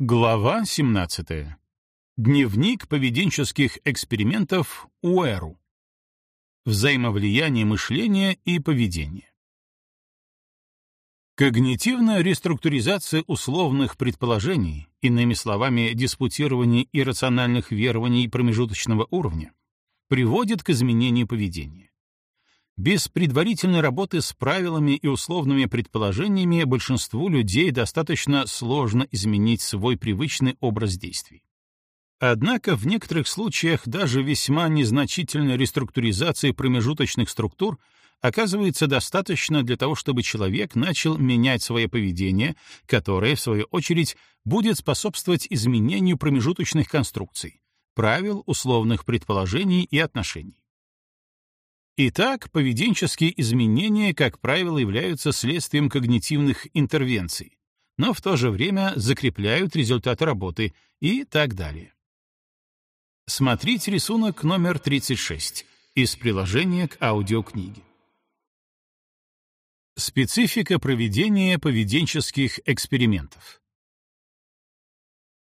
Глава 17. Дневник поведенческих экспериментов УЭРУ. Взаимовлияние мышления и поведения. Когнитивная реструктуризация условных предположений, иными словами, диспутирование иррациональных верований промежуточного уровня, приводит к изменению поведения. Без предварительной работы с правилами и условными предположениями большинству людей достаточно сложно изменить свой привычный образ действий. Однако в некоторых случаях даже весьма незначительной реструктуризации промежуточных структур оказывается достаточно для того, чтобы человек начал менять свое поведение, которое, в свою очередь, будет способствовать изменению промежуточных конструкций, правил, условных предположений и отношений. Итак, поведенческие изменения, как правило, являются следствием когнитивных интервенций, но в то же время закрепляют результаты работы и так далее. Смотрите рисунок номер 36 из приложения к аудиокниге. Специфика проведения поведенческих экспериментов.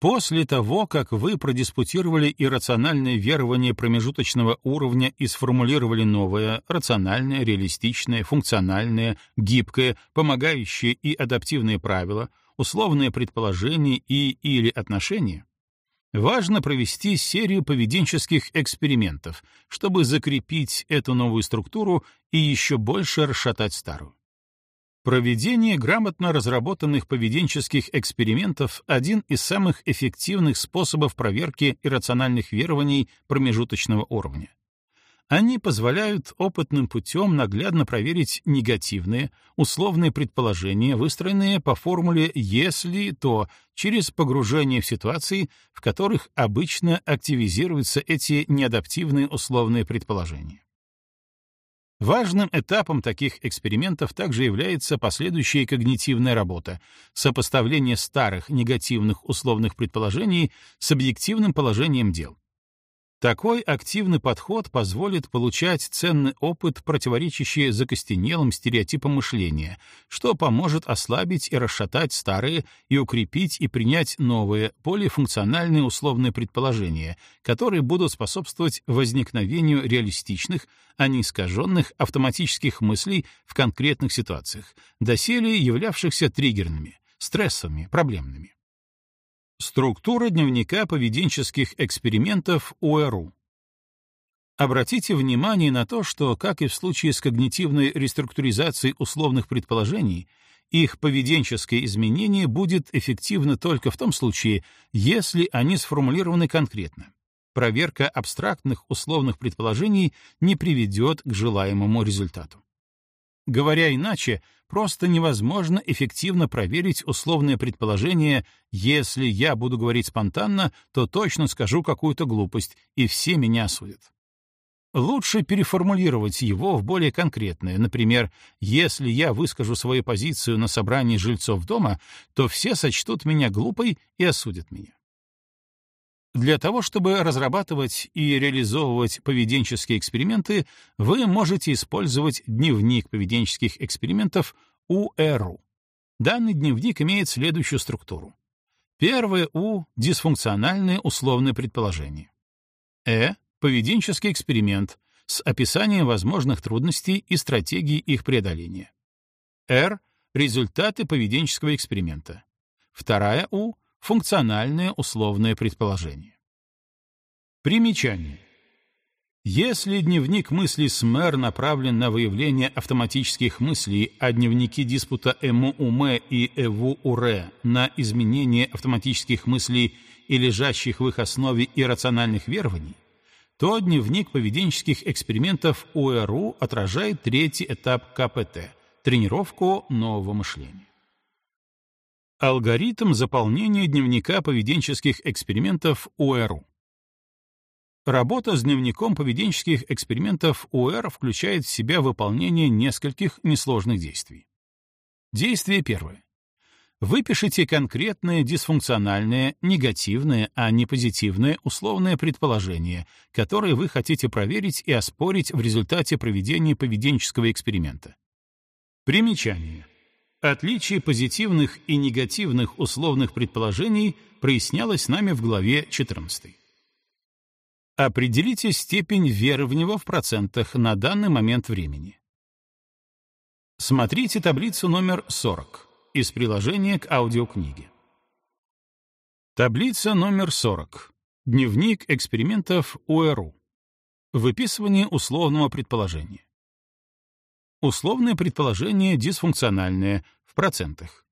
После того, как вы продиспутировали иррациональное верование промежуточного уровня и сформулировали новое, рациональное, реалистичное, функциональное, гибкое, помогающее и адаптивные правила, условные предположения и или отношения, важно провести серию поведенческих экспериментов, чтобы закрепить эту новую структуру и еще больше расшатать старую. Проведение грамотно разработанных поведенческих экспериментов — один из самых эффективных способов проверки иррациональных верований промежуточного уровня. Они позволяют опытным путем наглядно проверить негативные, условные предположения, выстроенные по формуле «если», то через погружение в ситуации, в которых обычно активизируются эти неадаптивные условные предположения. Важным этапом таких экспериментов также является последующая когнитивная работа, сопоставление старых негативных условных предположений с объективным положением дел. Такой активный подход позволит получать ценный опыт, противоречащий закостенелым стереотипам мышления, что поможет ослабить и расшатать старые и укрепить и принять новые, более функциональные условные предположения, которые будут способствовать возникновению реалистичных, а не искаженных автоматических мыслей в конкретных ситуациях, доселе являвшихся триггерными, стрессовыми, проблемными. Структура дневника поведенческих экспериментов УЭРУ. Обратите внимание на то, что, как и в случае с когнитивной реструктуризацией условных предположений, их поведенческое изменение будет эффективно только в том случае, если они сформулированы конкретно. Проверка абстрактных условных предположений не приведет к желаемому результату. Говоря иначе, просто невозможно эффективно проверить условное предположение «если я буду говорить спонтанно, то точно скажу какую-то глупость, и все меня осудят». Лучше переформулировать его в более конкретное, например, «если я выскажу свою позицию на собрании жильцов дома, то все сочтут меня глупой и осудят меня». Для того, чтобы разрабатывать и реализовывать поведенческие эксперименты, вы можете использовать дневник поведенческих экспериментов УЭРУ. Данный дневник имеет следующую структуру. Первое У — дисфункциональное условное предположение. Э — поведенческий эксперимент с описанием возможных трудностей и стратегий их преодоления. Р — результаты поведенческого эксперимента. Вторая У — Функциональное условное предположение. Примечание. Если дневник мыслей СМЭР направлен на выявление автоматических мыслей, а дневники диспута ЭМУ-УМЭ и ЭВУ-УРЭ на изменение автоматических мыслей и лежащих в их основе иррациональных верований, то дневник поведенческих экспериментов УРУ отражает третий этап КПТ — тренировку нового мышления. Алгоритм заполнения дневника поведенческих экспериментов УРУ. Работа с дневником поведенческих экспериментов УР включает в себя выполнение нескольких несложных действий. Действие первое. Выпишите конкретное дисфункциональное, негативное, а не позитивное условное предположение, которое вы хотите проверить и оспорить в результате проведения поведенческого эксперимента. Примечание. Отличие позитивных и негативных условных предположений прояснялось нами в главе 14. Определите степень веры в него в процентах на данный момент времени. Смотрите таблицу номер 40 из приложения к аудиокниге. Таблица номер 40. Дневник экспериментов УРУ. Выписывание условного предположения. Условное предположение дисфункциональное, в процентах.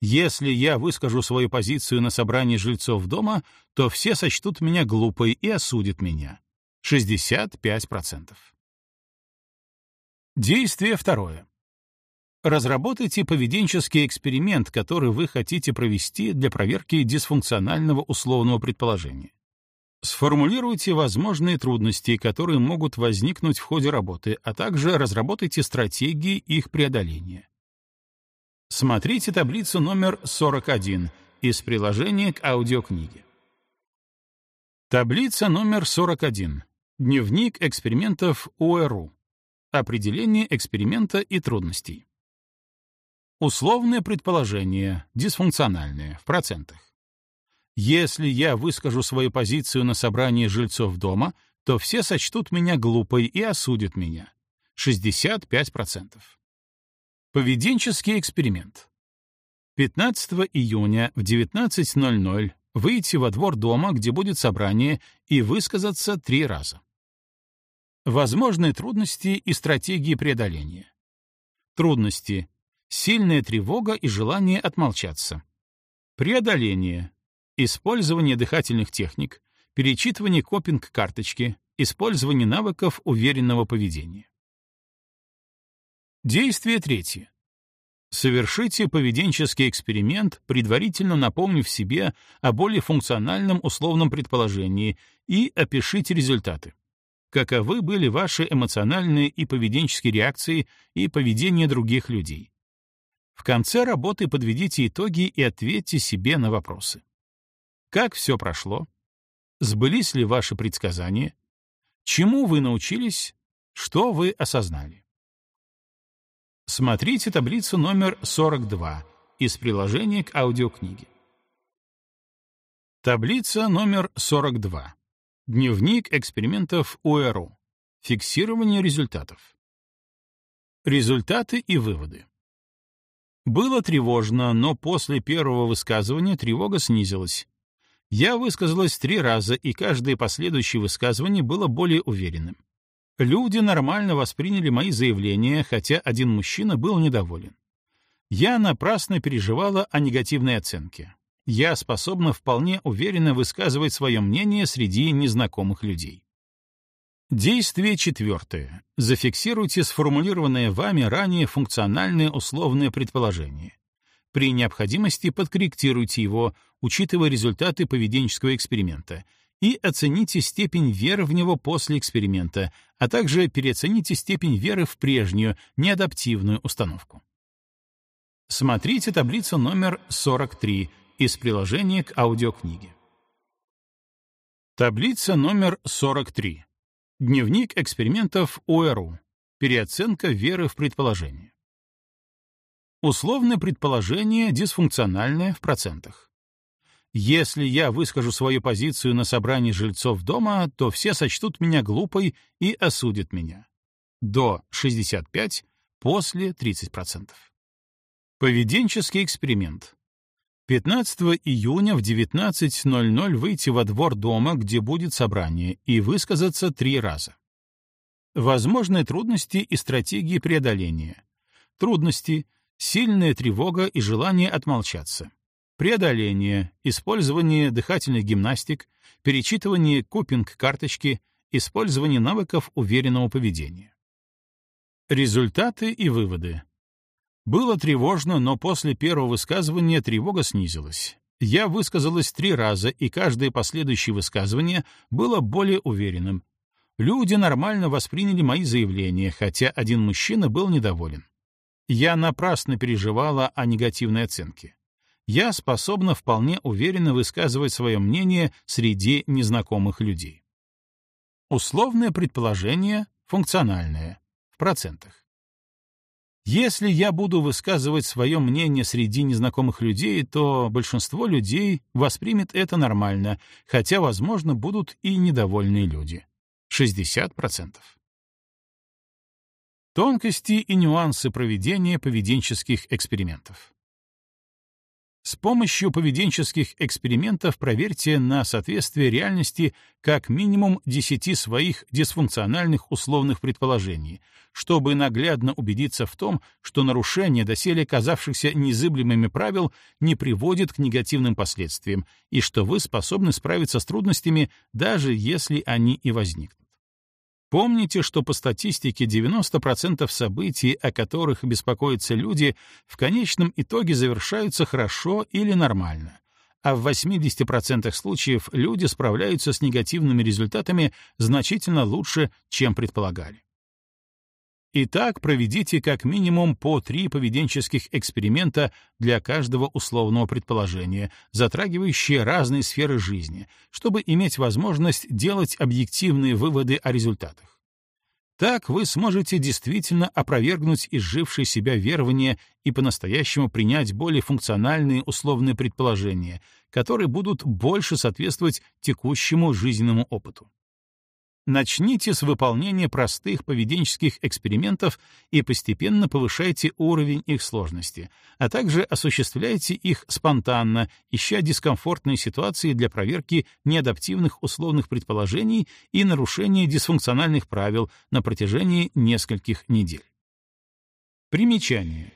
Если я выскажу свою позицию на собрании жильцов дома, то все сочтут меня глупой и осудят меня. 65%. Действие второе. Разработайте поведенческий эксперимент, который вы хотите провести для проверки дисфункционального условного предположения. Сформулируйте возможные трудности, которые могут возникнуть в ходе работы, а также разработайте стратегии их преодоления. Смотрите таблицу номер 41 из приложения к аудиокниге. Таблица номер 41. Дневник экспериментов УРУ. Определение эксперимента и трудностей. Условное предположение, дисфункциональное, в процентах. Если я выскажу свою позицию на собрании жильцов дома, то все сочтут меня глупой и осудят меня. 65%. Поведенческий эксперимент. 15 июня в 19.00 выйти во двор дома, где будет собрание, и высказаться три раза. Возможные трудности и стратегии преодоления. Трудности. Сильная тревога и желание отмолчаться. Преодоление. Использование дыхательных техник, перечитывание копинг-карточки, использование навыков уверенного поведения. Действие третье. Совершите поведенческий эксперимент, предварительно напомнив себе о более функциональном условном предположении и опишите результаты. Каковы были ваши эмоциональные и поведенческие реакции и поведение других людей? В конце работы подведите итоги и ответьте себе на вопросы. Как все прошло? Сбылись ли ваши предсказания? Чему вы научились? Что вы осознали? Смотрите таблицу номер 42 из приложения к аудиокниге. Таблица номер 42. Дневник экспериментов УРУ. Фиксирование результатов. Результаты и выводы. Было тревожно, но после первого высказывания тревога снизилась. Я высказалась три раза, и каждое последующее высказывание было более уверенным. Люди нормально восприняли мои заявления, хотя один мужчина был недоволен. Я напрасно переживала о негативной оценке. Я способна вполне уверенно высказывать свое мнение среди незнакомых людей. Действие четвертое. Зафиксируйте сформулированное вами ранее функциональное условное предположение. При необходимости подкорректируйте его, учитывая результаты поведенческого эксперимента, и оцените степень веры в него после эксперимента, а также переоцените степень веры в прежнюю, неадаптивную установку. Смотрите таблицу номер 43 из приложения к аудиокниге. Таблица номер 43. Дневник экспериментов ОРУ. Переоценка веры в предположение. Условное предположение дисфункциональное в процентах. Если я выскажу свою позицию на собрании жильцов дома, то все сочтут меня глупой и осудят меня. До 65, после 30%. Поведенческий эксперимент. 15 июня в 19.00 выйти во двор дома, где будет собрание, и высказаться три раза. Возможные трудности и стратегии преодоления. Трудности — сильная тревога и желание отмолчаться преодоление, использование дыхательных гимнастик, перечитывание копинг-карточки, использование навыков уверенного поведения. Результаты и выводы. Было тревожно, но после первого высказывания тревога снизилась. Я высказалась три раза, и каждое последующее высказывание было более уверенным. Люди нормально восприняли мои заявления, хотя один мужчина был недоволен. Я напрасно переживала о негативной оценке я способна вполне уверенно высказывать свое мнение среди незнакомых людей. Условное предположение функциональное, в процентах. Если я буду высказывать свое мнение среди незнакомых людей, то большинство людей воспримет это нормально, хотя, возможно, будут и недовольные люди. 60%. Тонкости и нюансы проведения поведенческих экспериментов. С помощью поведенческих экспериментов проверьте на соответствие реальности как минимум 10 своих дисфункциональных условных предположений, чтобы наглядно убедиться в том, что нарушение доселе казавшихся незыблемыми правил не приводит к негативным последствиям и что вы способны справиться с трудностями, даже если они и возникнут. Помните, что по статистике 90% событий, о которых беспокоятся люди, в конечном итоге завершаются хорошо или нормально, а в 80% случаев люди справляются с негативными результатами значительно лучше, чем предполагали. Итак, проведите как минимум по три поведенческих эксперимента для каждого условного предположения, затрагивающие разные сферы жизни, чтобы иметь возможность делать объективные выводы о результатах. Так вы сможете действительно опровергнуть изжившие себя верования и по-настоящему принять более функциональные условные предположения, которые будут больше соответствовать текущему жизненному опыту. Начните с выполнения простых поведенческих экспериментов и постепенно повышайте уровень их сложности, а также осуществляйте их спонтанно, ища дискомфортные ситуации для проверки неадаптивных условных предположений и нарушения дисфункциональных правил на протяжении нескольких недель. Примечание.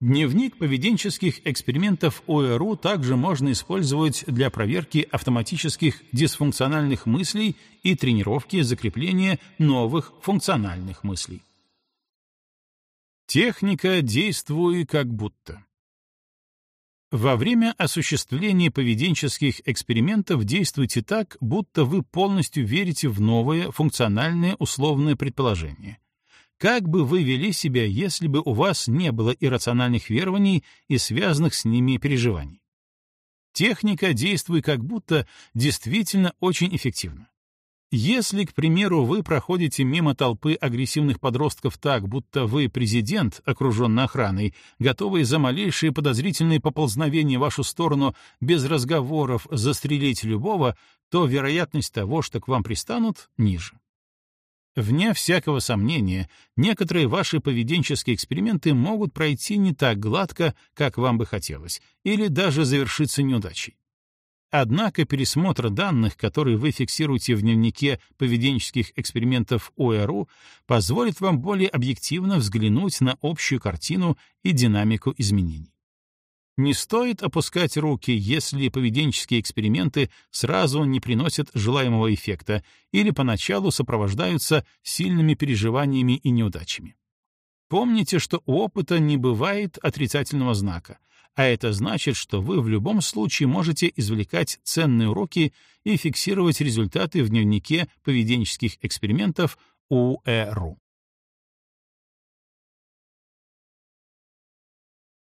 Дневник поведенческих экспериментов ОРУ также можно использовать для проверки автоматических дисфункциональных мыслей и тренировки закрепления новых функциональных мыслей. Техника «действуй как будто». Во время осуществления поведенческих экспериментов действуйте так, будто вы полностью верите в новое функциональное условное предположение — как бы вы вели себя, если бы у вас не было иррациональных верований и связанных с ними переживаний? Техника «действуй как будто» действительно очень эффективна. Если, к примеру, вы проходите мимо толпы агрессивных подростков так, будто вы президент, окруженный охраной, готовый за малейшие подозрительные поползновения в вашу сторону без разговоров застрелить любого, то вероятность того, что к вам пристанут, ниже. Вне всякого сомнения, некоторые ваши поведенческие эксперименты могут пройти не так гладко, как вам бы хотелось, или даже завершиться неудачей. Однако пересмотр данных, которые вы фиксируете в дневнике поведенческих экспериментов ОРУ, позволит вам более объективно взглянуть на общую картину и динамику изменений. Не стоит опускать руки, если поведенческие эксперименты сразу не приносят желаемого эффекта или поначалу сопровождаются сильными переживаниями и неудачами. Помните, что у опыта не бывает отрицательного знака, а это значит, что вы в любом случае можете извлекать ценные уроки и фиксировать результаты в дневнике поведенческих экспериментов УЭРУ.